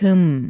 금